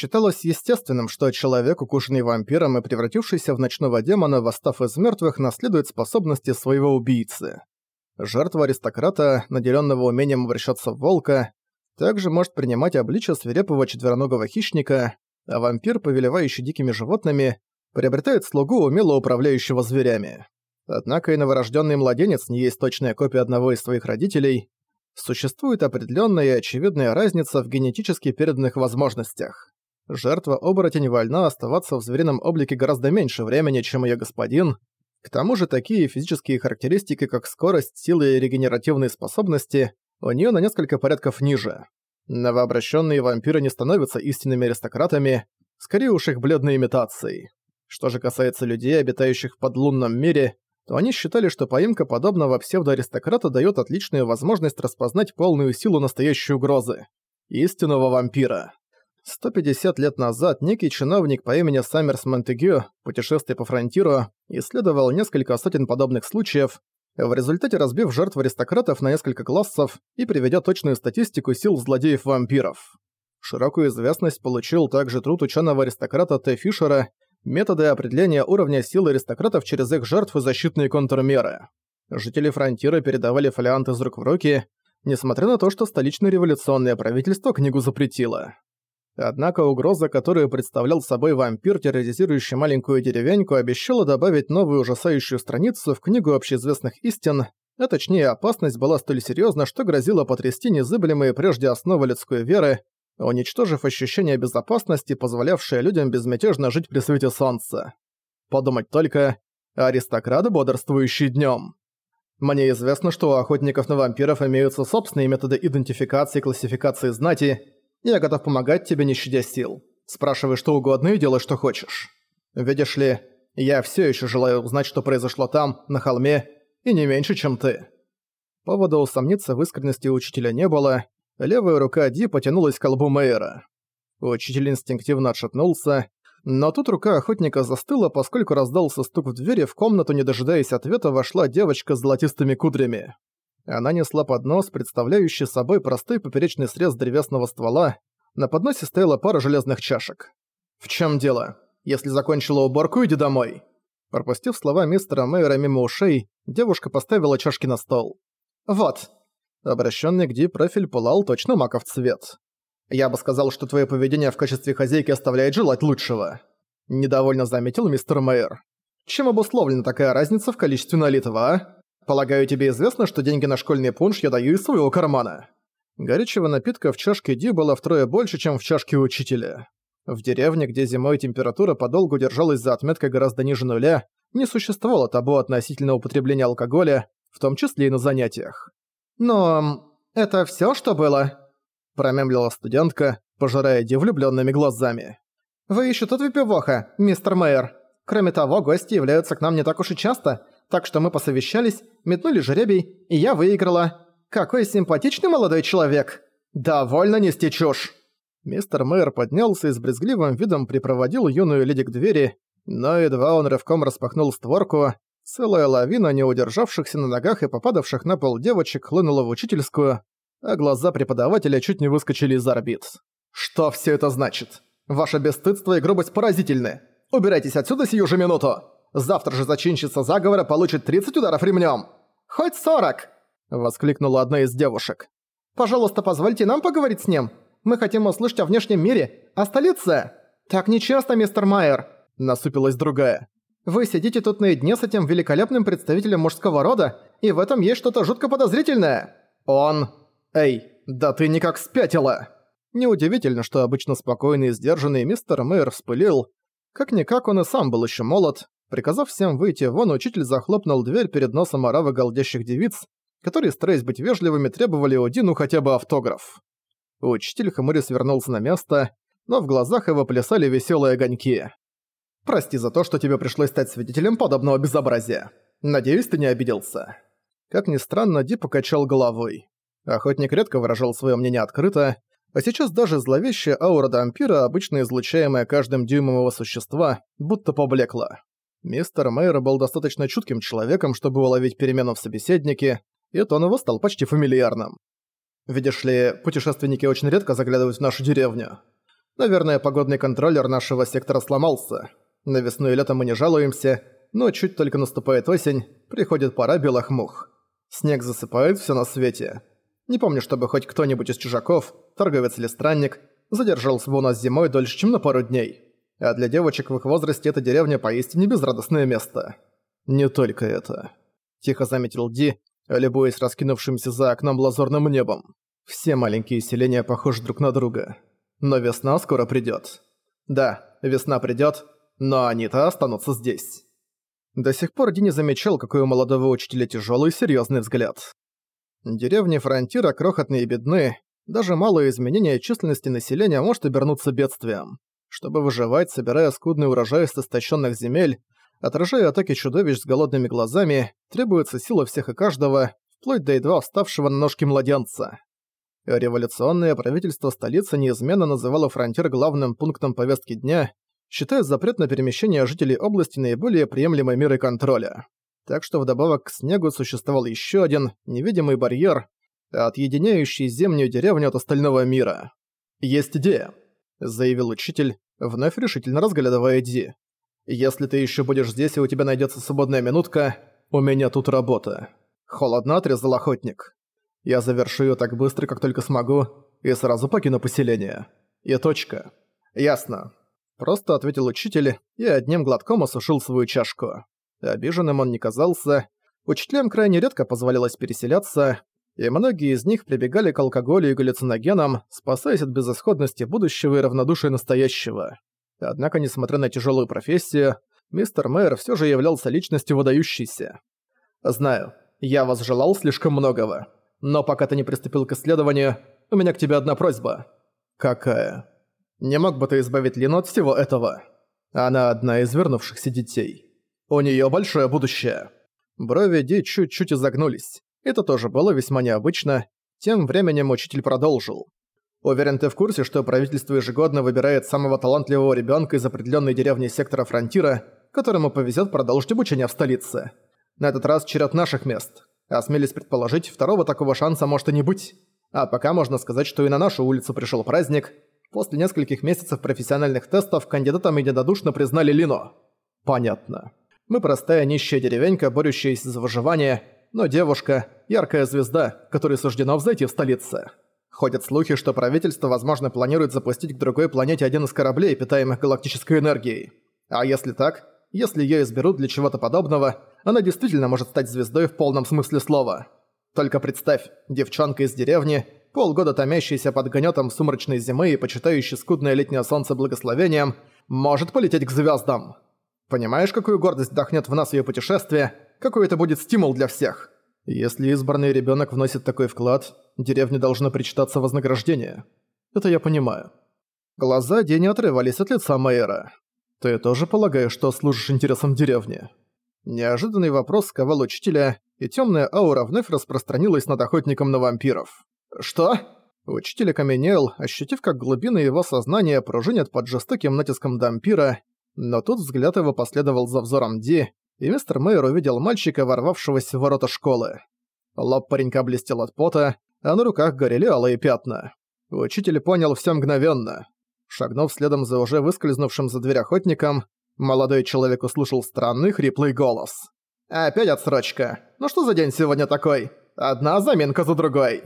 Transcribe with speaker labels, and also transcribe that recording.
Speaker 1: Считалось естественным, что человек, укушенный вампиром и превратившийся в ночного демона, восстав из мертвых, наследует способности своего убийцы. Жертва аристократа, наделенного умением обращаться в волка, также может принимать обличие свирепого четвероногого хищника, а вампир, повелевающий дикими животными, приобретает слугу, умело управляющего зверями. Однако и новорожденный младенец не есть точная копия одного из своих родителей. Существует определенная и очевидная разница в генетически переданных возможностях. Жертва-оборотень вольна оставаться в зверином облике гораздо меньше времени, чем ее господин. К тому же такие физические характеристики, как скорость, сила и регенеративные способности, у нее на несколько порядков ниже. Новообращенные вампиры не становятся истинными аристократами, скорее уж их бледной имитацией. Что же касается людей, обитающих в подлунном мире, то они считали, что поимка подобного псевдоаристократа дает отличную возможность распознать полную силу настоящей угрозы – истинного вампира. 150 лет назад некий чиновник по имени Саммерс Монтегю, путешествуя по фронтиру, исследовал несколько сотен подобных случаев, в результате разбив жертв аристократов на несколько классов и приведя точную статистику сил злодеев-вампиров. Широкую известность получил также труд ученого-аристократа Т. Фишера «Методы определения уровня силы аристократов через их жертв и защитные контрмеры». Жители фронтира передавали фолианты из рук в руки, несмотря на то, что столичное революционное правительство книгу запретило. Однако угроза, которую представлял собой вампир, терроризирующий маленькую деревеньку, обещала добавить новую ужасающую страницу в книгу общеизвестных истин, а точнее опасность была столь серьезна, что грозила потрясти незыблемые прежде основы людской веры, уничтожив ощущение безопасности, позволявшее людям безмятежно жить при свете солнца. Подумать только, аристократ, бодрствующий днем. Мне известно, что у охотников на вампиров имеются собственные методы идентификации и классификации знати, я готов помогать тебе, не щадя сил. Спрашивай что угодно и делай, что хочешь. Видишь ли, я все еще желаю узнать, что произошло там, на холме, и не меньше, чем ты». Повода усомниться в искренности учителя не было, левая рука Ди потянулась к колбу Мэйра. Учитель инстинктивно отшатнулся, но тут рука охотника застыла, поскольку раздался стук в двери, в комнату, не дожидаясь ответа, вошла девочка с золотистыми кудрями. Она несла поднос, представляющий собой простой поперечный срез древесного ствола. На подносе стояла пара железных чашек. «В чем дело? Если закончила уборку, иди домой!» Пропустив слова мистера Мэйра мимо ушей, девушка поставила чашки на стол. «Вот». Обращенный к Ди профиль пылал точно маков цвет. «Я бы сказал, что твое поведение в качестве хозяйки оставляет желать лучшего», – недовольно заметил мистер Мэйр. «Чем обусловлена такая разница в количестве налитого, а?» Полагаю, тебе известно, что деньги на школьный пунш я даю из своего кармана. Горячего напитка в чашке Ди было втрое больше, чем в чашке учителя. В деревне, где зимой температура подолгу держалась за отметкой гораздо ниже нуля, не существовало табу относительно употребления алкоголя, в том числе и на занятиях. «Но это всё, что было?» – промямлила студентка, пожирая Ди влюблёнными глазами. «Вы ещё тут выпивоха, мистер Мэйр. Кроме того, гости являются к нам не так уж и часто, так что мы посовещались, метнули жеребий, и я выиграла. Какой симпатичный молодой человек! Довольно нести чушь!» Мистер Мэр поднялся и с брезгливым видом припроводил юную леди к двери, но едва он рывком распахнул створку, целая лавина не удержавшихся на ногах и попадавших на пол девочек хлынула в учительскую, а глаза преподавателя чуть не выскочили из орбит. «Что все это значит? Ваше бесстыдство и грубость поразительны! Убирайтесь отсюда сию же минуту!» Завтра же зачинщица заговора получит 30 ударов ремнем. Хоть 40!» — воскликнула одна из девушек. «Пожалуйста, позвольте нам поговорить с ним. Мы хотим услышать о внешнем мире, о столице». «Так нечасто, мистер Майер», — насупилась другая. «Вы сидите тут наедине с этим великолепным представителем мужского рода, и в этом есть что-то жутко подозрительное». «Он... Эй, да ты никак спятила!» Неудивительно, что обычно спокойный и сдержанный мистер Мэйр вспылил. Как-никак он и сам был еще молод, Приказав всем выйти вон, учитель захлопнул дверь перед носом оравы голдящих девиц, которые, стараясь быть вежливыми, требовали у Дину хотя бы автограф. Учитель хмурис вернулся на место, но в глазах его плясали веселые огоньки. «Прости за то, что тебе пришлось стать свидетелем подобного безобразия. Надеюсь, ты не обиделся». Как ни странно, Ди покачал головой. Охотник редко выражал свое мнение открыто, а сейчас даже зловещая аура дампира, обычно излучаемая каждым дюймом его существа, будто поблекла. Мистер Мэйр был достаточно чутким человеком, чтобы уловить перемену в собеседнике, и тон его стал почти фамильярным. «Видишь ли, путешественники очень редко заглядывают в нашу деревню. Наверное, погодный контроллер нашего сектора сломался. На весну и лето мы не жалуемся, но чуть только наступает осень, приходит пора белых мух. Снег засыпает все на свете. Не помню, чтобы хоть кто-нибудь из чужаков, торговец или странник, задержался бы у нас зимой дольше, чем на пару дней. А для девочек в их возрасте эта деревня поистине безрадостное место. Не только это. Тихо заметил Ди, любуясь раскинувшимся за окном лазурным небом. Все маленькие селения похожи друг на друга. Но весна скоро придёт. Да, весна придёт, но они-то останутся здесь. До сих пор Ди не замечал, какой у молодого учителя тяжёлый серьёзный взгляд. Деревни Фронтира крохотные и бедны, даже малое изменение численности населения может обернуться бедствием. Чтобы выживать, собирая скудный урожай с истощенных земель, отражая атаки чудовищ с голодными глазами, требуется сила всех и каждого, вплоть до едва вставшего на ножки младенца. Революционное правительство столицы неизменно называло фронтир главным пунктом повестки дня, считая запрет на перемещение жителей области наиболее приемлемой мерой контроля. Так что вдобавок к снегу существовал еще один невидимый барьер, отъединяющий зимнюю деревню от остального мира. «Есть идея», — заявил учитель, вновь решительно разглядывая Ди. «Если ты еще будешь здесь и у тебя найдется свободная минутка, у меня тут работа». Холодно отрезал охотник. «Я завершу ее так быстро, как только смогу, и сразу покину поселение. И точка». «Ясно». Просто ответил учитель и одним глотком осушил свою чашку. Обиженным он не казался. Учителям крайне редко позволялось переселяться, и многие из них прибегали к алкоголю и галлюциногенам, спасаясь от безысходности будущего и равнодушия настоящего. Однако, несмотря на тяжелую профессию, мистер Мэр все же являлся личностью выдающейся. «Знаю, я вас желал слишком многого. Но пока ты не приступил к исследованию, у меня к тебе одна просьба». «Какая?» «Не мог бы ты избавить Лину от всего этого?» Она одна из вернувшихся детей. У нее большое будущее. Брови Ди чуть-чуть изогнулись. Это тоже было весьма необычно. Тем временем учитель продолжил. Уверен, ты в курсе, что правительство ежегодно выбирает самого талантливого ребенка из определенной деревни сектора Фронтира, которому повезет продолжить обучение в столице. На этот раз черед наших мест. Осмелись предположить, второго такого шанса может и не быть. А пока можно сказать, что и на нашу улицу пришел праздник. После нескольких месяцев профессиональных тестов кандидатам единодушно признали Лино. Понятно. Мы простая нищая деревенька, борющаяся за выживание, но девушка – яркая звезда, которой суждено взойти в столице. Ходят слухи, что правительство, возможно, планирует запустить к другой планете один из кораблей, питаемых галактической энергией. А если так, если её изберут для чего-то подобного, она действительно может стать звездой в полном смысле слова. Только представь, девчонка из деревни, полгода томящаяся под гнётом сумрачной зимы и почитающая скудное летнее солнце благословением, может полететь к звёздам. Понимаешь, какую гордость вдохнёт в нас её путешествие – какой это будет стимул для всех. Если избранный ребенок вносит такой вклад, деревне должно причитаться вознаграждение. Это я понимаю. Глаза Ди не отрывались от лица Майера. Ты тоже полагаешь, что служишь интересам деревни? Неожиданный вопрос сковал учителя, и темная аура вновь распространилась над охотником на вампиров. «Что?» Учитель окаменел, ощутив, как глубины его сознания пружинят под жестоким натиском дампира, но тут взгляд его последовал за взором Ди, и мистер Мэйр увидел мальчика, ворвавшегося в ворота школы. Лоб паренька блестел от пота, а на руках горели алые пятна. Учитель понял все мгновенно. Шагнув следом за уже выскользнувшим за дверь охотником, молодой человек услышал странный хриплый голос. «Опять отсрочка. Ну что за день сегодня такой? Одна заминка за другой».